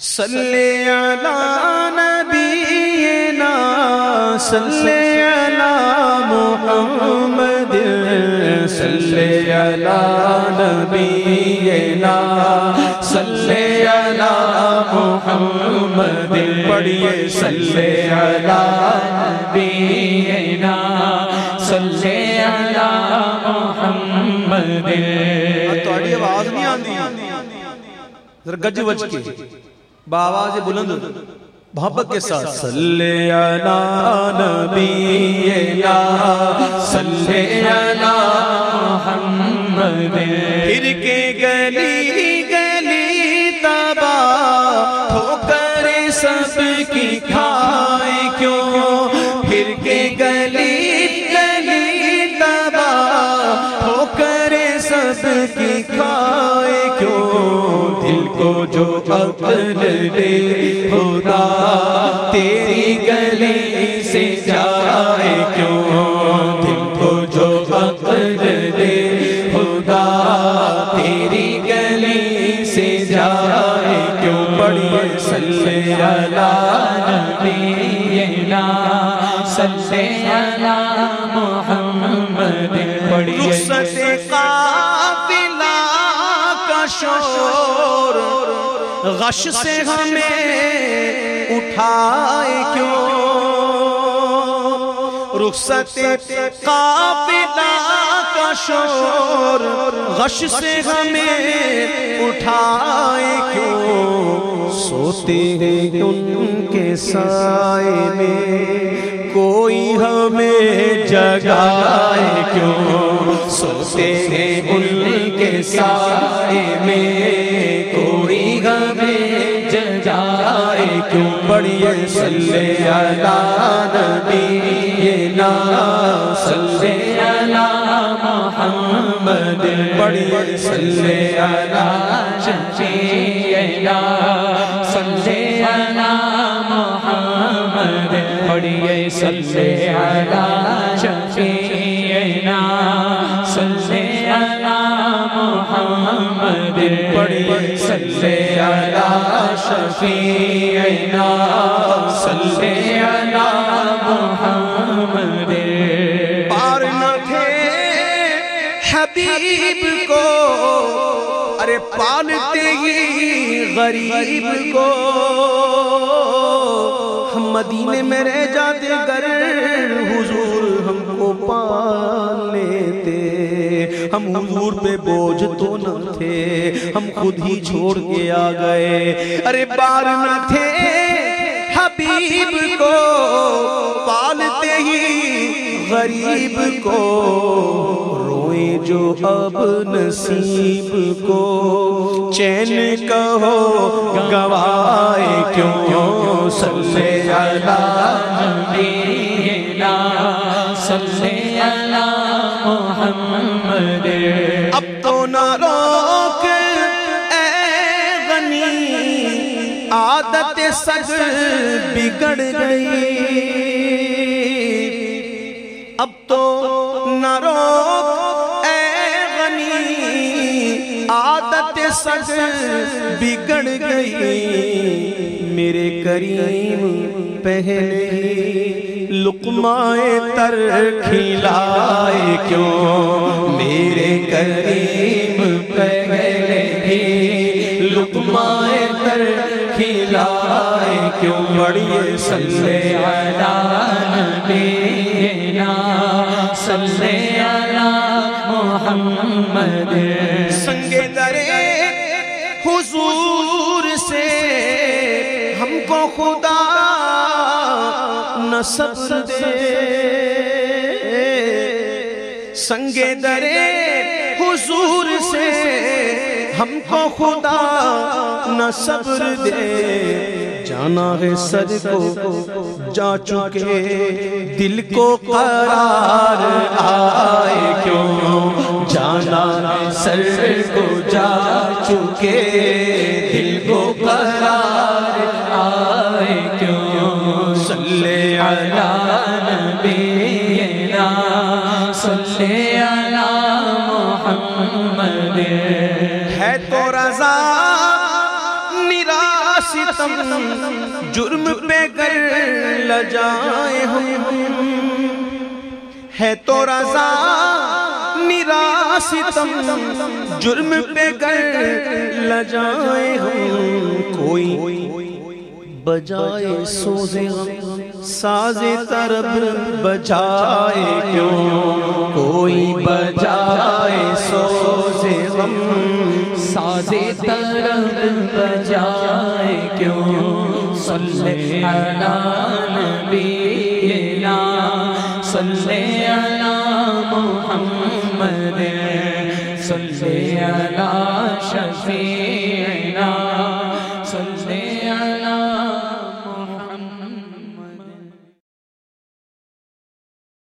صلی علی نبینا، صلی علی محمد، صلی علی نبینا، صلی علی محمد، پڑھیے صلی علی نبینا، صلی علی محمد۔ تھوڑی آواز نہیں آتی ذرا گج وج کے۔ باواز بلند، محبت کے ساتھ۔ صلی علی نبینا، صلی علی محمد۔ پھر کے گلی گلی تبا ٹھوکر سب کی کھائے کیوں؟ پھر کے گلی گلی تبا ٹھوکر سب کی کھائے کیوں؟ کو جو عقل دے خدا، تیری گلی سے جائے کیوں؟ دل کو جو عقل دے خدا، تیری گلی سے جائے کیوں؟ پڑھیے صلی علی نبینا، صلی علی محمد، پڑھیے۔ رخصت غش سے ہمیں اٹھائے کیوں؟ رخصت قافلہ کا شور غش سے ہمیں اٹھائے کیوں؟ سوتے ہیں ان کے سائے میں کوئی ہمیں جگائے کیوں؟ سوتے ہیں ان کے سائے میں کوئی ہمیں جگائے کیوں پڑھیے صلی علی نبینا صلی علی محمد پڑھیے صلی علی شفیعنا صلی علی محمد پڑھیے صلی علی شفیعنا صلی علی محمد پڑھیے صلی علی شفیعنا، صلی علی محمد. پار نہ تھے حبیب کو، ارے پالتے ہی غریب کو۔ ہم مدینے میں رہ جاتے گر حضور ہم کو پال لیتے۔ ہم حضور پہ بوجھ تو نہ تھے، ہم خود ہی چھوڑ کے آ گئے۔ ارے بار نہ تھے، حبیب کو پالتے ہی غریب کو روئے جو اب نصیب کو۔ چین کہو گوائے کیوں؟ صلی علی نبینا صلی علی محمد اب تو نہ روک۔ اے غنی، عادت سگ بگڑ گئی۔ اب تو نہ روک۔ اے غنی، عادت سگ بگڑ گئی۔ میرے کریم پہلے۔ ہی لقمائے تر کھلائے کیوں؟ میرے کریم پہلے ہی لقمائے تر کھلائے کیوں؟ بڑیے صلی علی نبینا، صلی علی محمد۔ سنگ درے حضور سے ہم کو خدا نہ صبر دے۔ سنگ درے حضور سے ہم کو خدا نہ صبر دے۔ جانا ہے سر کو، جا چکے، دل کو قرار آئے۔ کیوں؟ جانا ہے سر کو، جا چکے۔ نبینا صلی علی محمد. ہے تو رضا نراش ستم جرم پہ کر لجائے ہم. ہے تو رضا میرا ستم جرم پہ کر لجائے ہم. کوئی بجائے سوزے غم ساز طرب بجائے کیوں؟ کوئی بجائے سوزے غم ساز طرب بجائے کیوں؟ صلی علی نبینا، صلی علی محمد، صلی علی شفیع